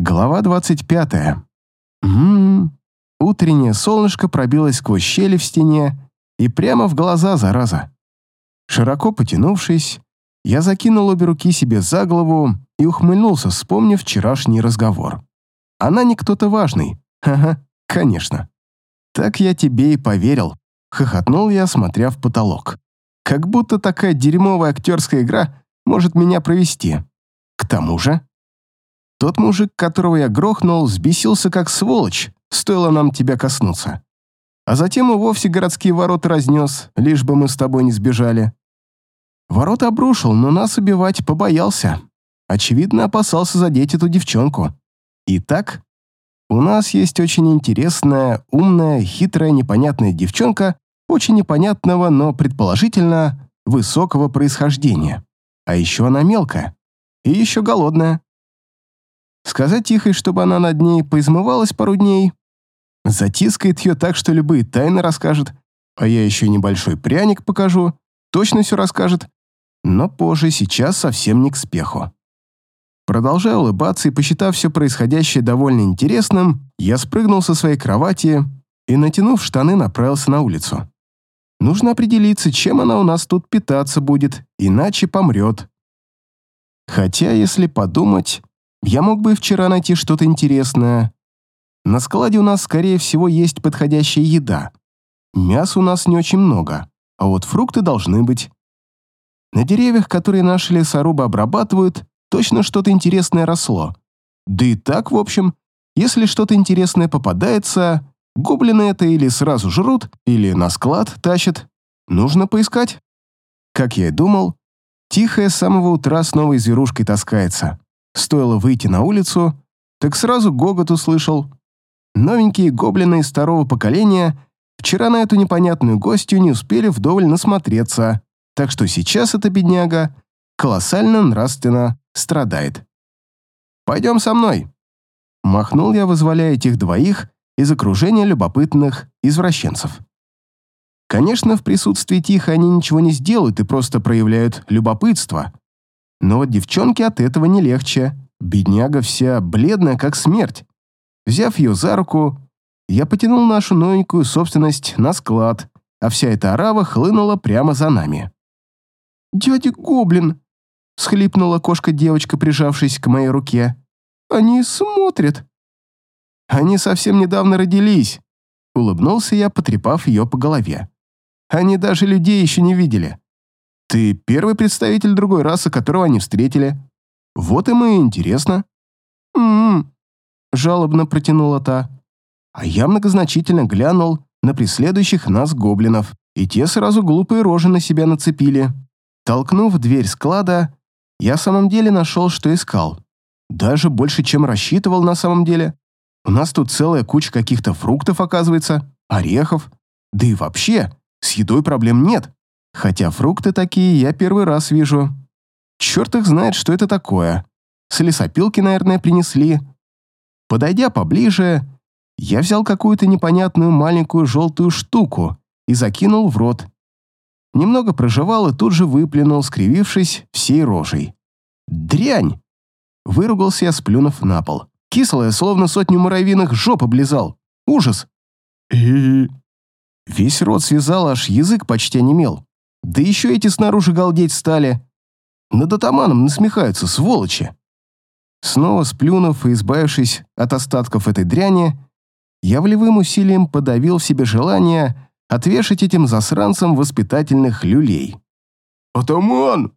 Глава 25. Ммм. Утреннее солнышко пробилось сквозь щели в стене и прямо в глаза, зараза. Широко потянувшись, я закинул обе руки себе за голову и ухмыльнулся, вспомнив вчерашний разговор. Она не кто-то важный. Ага, конечно. Так я тебе и поверил. Хохотнул я, смотря в потолок. Как будто такая дерьмовая актерская игра может меня провести. К тому же... Тот мужик, которого я грохнул, взбесился как сволочь, стоило нам тебя коснуться. А затем и вовсе городские ворота разнес, лишь бы мы с тобой не сбежали. Ворота обрушил, но нас убивать побоялся. Очевидно, опасался задеть эту девчонку. Итак, у нас есть очень интересная, умная, хитрая, непонятная девчонка, очень непонятного, но предположительно высокого происхождения. А еще она мелкая. И еще голодная. Сказать тихой, чтобы она над ней поизмывалась пару дней. Затискает ее так, что любые тайны расскажет. А я еще небольшой пряник покажу. Точно все расскажет. Но позже, сейчас совсем не к спеху. Продолжая улыбаться и посчитав все происходящее довольно интересным, я спрыгнул со своей кровати и, натянув штаны, направился на улицу. Нужно определиться, чем она у нас тут питаться будет, иначе помрет. Хотя, если подумать, я мог бы вчера найти что-то интересное. На складе у нас, скорее всего, есть подходящая еда. Мяса у нас не очень много, а вот фрукты должны быть. На деревьях, которые наши лесорубы обрабатывают, точно что-то интересное росло. Да и так, в общем, если что-то интересное попадается, гоблины это или сразу жрут, или на склад тащат. Нужно поискать. Как я и думал, Тихая с самого утра с новой зверушкой таскается. Стоило выйти на улицу, так сразу гогот услышал. Новенькие гоблины из второго поколения вчера на эту непонятную гостью не успели вдоволь насмотреться, так что сейчас эта бедняга колоссально нравственно страдает. «Пойдем со мной», — махнул я, вызволяя этих двоих из окружения любопытных извращенцев. Конечно, в присутствии Тихо они ничего не сделают и просто проявляют любопытство. Но девчонке от этого не легче. Бедняга вся бледная, как смерть. Взяв ее за руку, я потянул нашу новенькую собственность на склад, а вся эта арава хлынула прямо за нами. «Дядя Гоблин!» — схлипнула кошка-девочка, прижавшись к моей руке. «Они смотрят!» «Они совсем недавно родились!» — улыбнулся я, потрепав ее по голове. Они даже людей еще не видели. Ты первый представитель другой расы, которого они встретили. Вот им и интересно. М-м, жалобно протянула та. А я многозначительно глянул на преследующих нас гоблинов, и те сразу глупые рожи на себя нацепили. Толкнув дверь склада, я в самом деле нашел, что искал. Даже больше, чем рассчитывал на самом деле. У нас тут целая куча каких-то фруктов, оказывается, орехов. Да и вообще, с едой проблем нет. Хотя фрукты такие я первый раз вижу. Черт их знает, что это такое. С лесопилки, наверное, принесли. Подойдя поближе, я взял какую-то непонятную маленькую желтую штуку и закинул в рот. Немного прожевал и тут же выплюнул, скривившись всей рожей. «Дрянь!» Выругался я, сплюнув на пол. Кислая, словно сотню муравьиных жоп облизал. Ужас! «И...» Весь рот связал, аж язык почти онемел. Да еще эти снаружи галдеть стали. Над атаманом насмехаются, сволочи. Снова сплюнув и избавившись от остатков этой дряни, я волевым усилием подавил в себе желание отвешать этим засранцам воспитательных люлей. «Атаман!»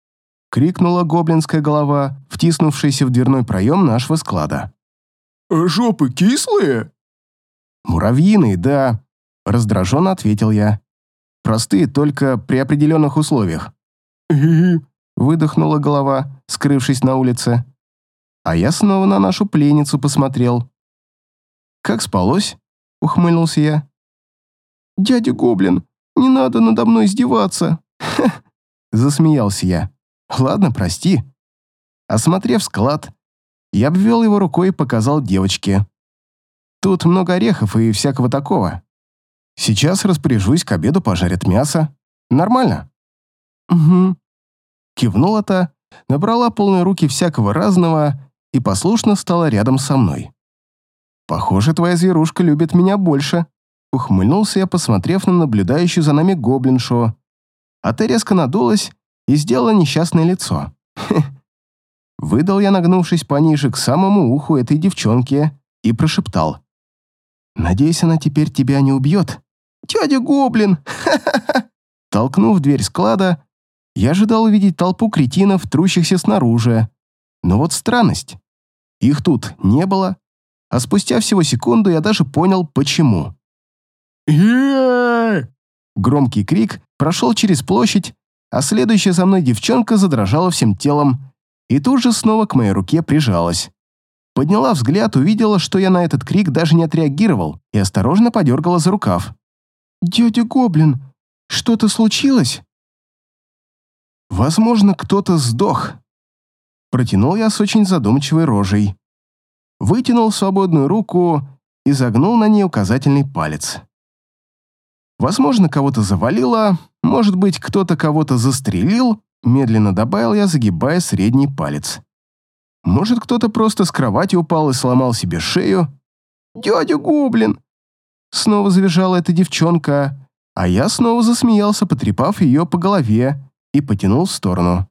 — крикнула гоблинская голова, втиснувшаяся в дверной проем нашего склада. «А жопы кислые?» «Муравьиные, да», Раздраженно ответил я. Простые только при определенных условиях. выдохнула голова, скрывшись на улице. А я снова на нашу пленницу посмотрел. «Как спалось?» — ухмыльнулся я. «Дядя Гоблин, не надо надо мной издеваться!» засмеялся я. «Ладно, прости». Осмотрев склад, я обвел его рукой и показал девочке. «Тут много орехов и всякого такого. Сейчас распоряжусь, к обеду пожарят мясо. Нормально?» «Угу». Кивнула та, набрала полные руки всякого разного и послушно стала рядом со мной. «Похоже, твоя зверушка любит меня больше», — ухмыльнулся я, посмотрев на наблюдающую за нами гоблиншу. А ты резко надулась и сделала несчастное лицо. Хе. Выдал я, нагнувшись пониже к самому уху этой девчонки, и прошептал. «Надеюсь, она теперь тебя не убьет?» «Дядя Гоблин!» Толкнув дверь склада, я ожидал увидеть толпу кретинов, трущихся снаружи. Но вот странность. Их тут не было, а спустя всего секунду я даже понял, почему. Громкий крик прошел через площадь, а следующая за мной девчонка задрожала всем телом и тут же снова к моей руке прижалась. Подняла взгляд, увидела, что я на этот крик даже не отреагировал и осторожно подергала за рукав. «Дядя Гоблин, что-то случилось?» «Возможно, кто-то сдох», — протянул я с очень задумчивой рожей. Вытянул свободную руку и загнул на ней указательный палец. Возможно, кого-то завалило, может быть, кто-то кого-то застрелил, медленно добавил я, загибая средний палец. Может, кто-то просто с кровати упал и сломал себе шею. «Дядя Гоблин!» Снова завизжала эта девчонка, а я снова засмеялся, потрепав ее по голове и потянул в сторону.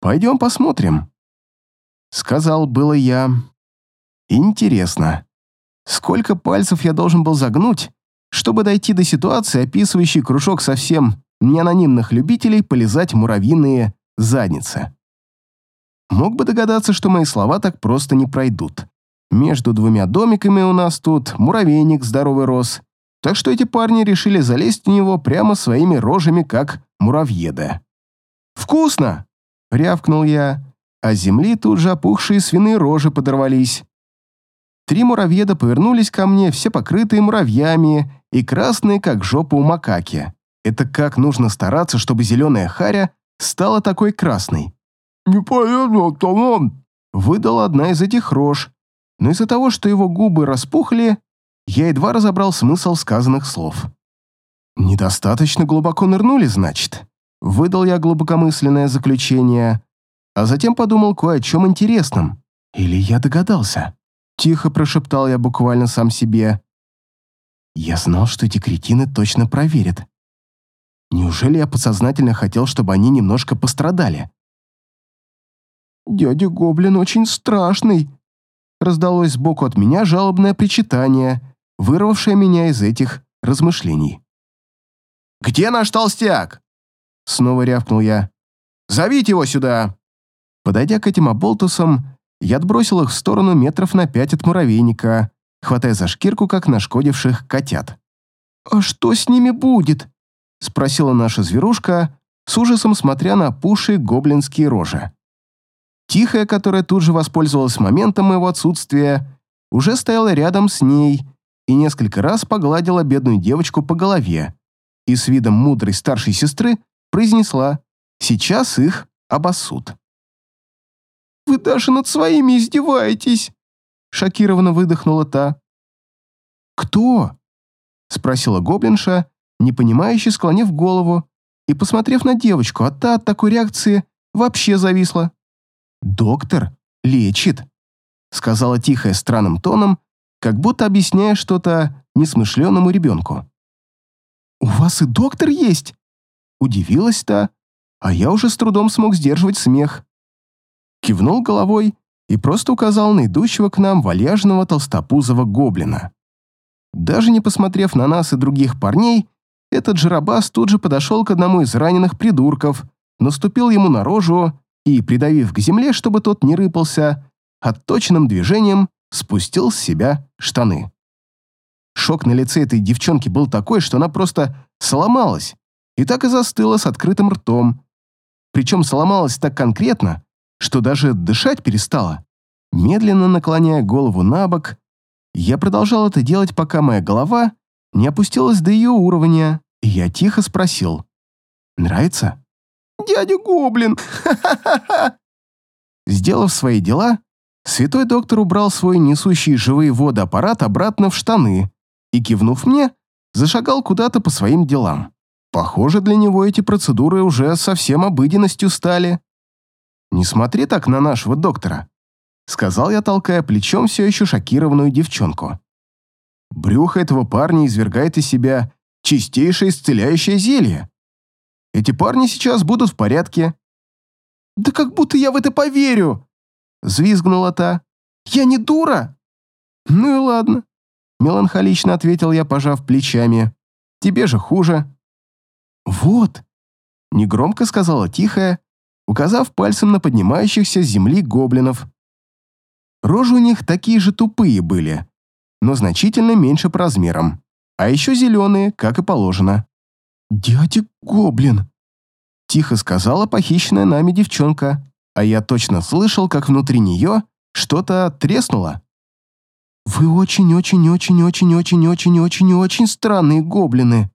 «Пойдем посмотрим», — сказал было я. «Интересно, сколько пальцев я должен был загнуть, чтобы дойти до ситуации, описывающей кружок совсем неанонимных любителей полизать муравьиные задницы. Мог бы догадаться, что мои слова так просто не пройдут. Между двумя домиками у нас тут муравейник здоровый рос, так что эти парни решили залезть в него прямо своими рожами, как муравьеды. «Вкусно!» — рявкнул я, а земли тут же опухшие свиные рожи подорвались. Три муравьеда повернулись ко мне, все покрытые муравьями и красные, как жопа у макаки. Это как нужно стараться, чтобы зеленая харя стала такой красной. «Непонятно, Тамон!» выдала одна из этих рож, но из-за того, что его губы распухли, я едва разобрал смысл сказанных слов. «Недостаточно глубоко нырнули, значит?» Выдал я глубокомысленное заключение, а затем подумал кое о чем интересном. Или я догадался? Тихо прошептал я буквально сам себе. Я знал, что эти кретины точно проверят. Неужели я подсознательно хотел, чтобы они немножко пострадали? «Дядя Гоблин очень страшный», — раздалось сбоку от меня жалобное причитание, вырвавшее меня из этих размышлений. «Где наш толстяк?» — снова рявкнул я. «Зовите его сюда!» Подойдя к этим оболтусам, я отбросил их в сторону метров на пять от муравейника, хватая за шкирку, как нашкодивших котят. «А что с ними будет?» — спросила наша зверушка, с ужасом смотря на опухшие гоблинские рожи. Тихая, которая тут же воспользовалась моментом моего отсутствия, уже стояла рядом с ней и несколько раз погладила бедную девочку по голове и с видом мудрой старшей сестры произнесла «Сейчас их обоссут». «Вы даже над своими издеваетесь!» Шокированно выдохнула та. «Кто?» Спросила гоблинша, непонимающе склонив голову и посмотрев на девочку, а та от такой реакции вообще зависла. «Доктор лечит», сказала тихая странным тоном, как будто объясняя что-то несмышленному ребенку. «У вас и доктор есть?» Удивилась та, а я уже с трудом смог сдерживать смех кивнул головой и просто указал на идущего к нам вальяжного толстопузого гоблина. Даже не посмотрев на нас и других парней, этот жиробас тут же подошел к одному из раненых придурков, наступил ему на рожу и, придавив к земле, чтобы тот не рыпался, отточенным движением спустил с себя штаны. Шок на лице этой девчонки был такой, что она просто сломалась и так и застыла с открытым ртом. Причем сломалась так конкретно, что даже дышать перестала. Медленно наклоняя голову на бок, я продолжал это делать, пока моя голова не опустилась до ее уровня, и я тихо спросил. «Нравится?» «Дядя Гоблин! Ха-ха-ха!» Сделав свои дела, святой доктор убрал свой несущий живые воды аппарат обратно в штаны и, кивнув мне, зашагал куда-то по своим делам. Похоже, для него эти процедуры уже совсем обыденностью стали. Не смотри так на нашего доктора. сказал я, толкая плечом все еще шокированную девчонку. Брюхо этого парня извергает из себя чистейшее исцеляющее зелье. Эти парни сейчас будут в порядке. «Да как будто я в это поверю!» — взвизгнула та. «Я не дура!» «Ну и ладно», — меланхолично ответил я, пожав плечами. «Тебе же хуже». «Вот», — негромко сказала тихая, указав пальцем на поднимающихся с земли гоблинов. Рожи у них такие же тупые были, но значительно меньше по размерам, а еще зеленые, как и положено. «Дядя Гоблин!» — тихо сказала похищенная нами девчонка, а я точно слышал, как внутри нее что-то треснуло. «Вы очень-очень-очень-очень-очень-очень-очень-очень странные гоблины!»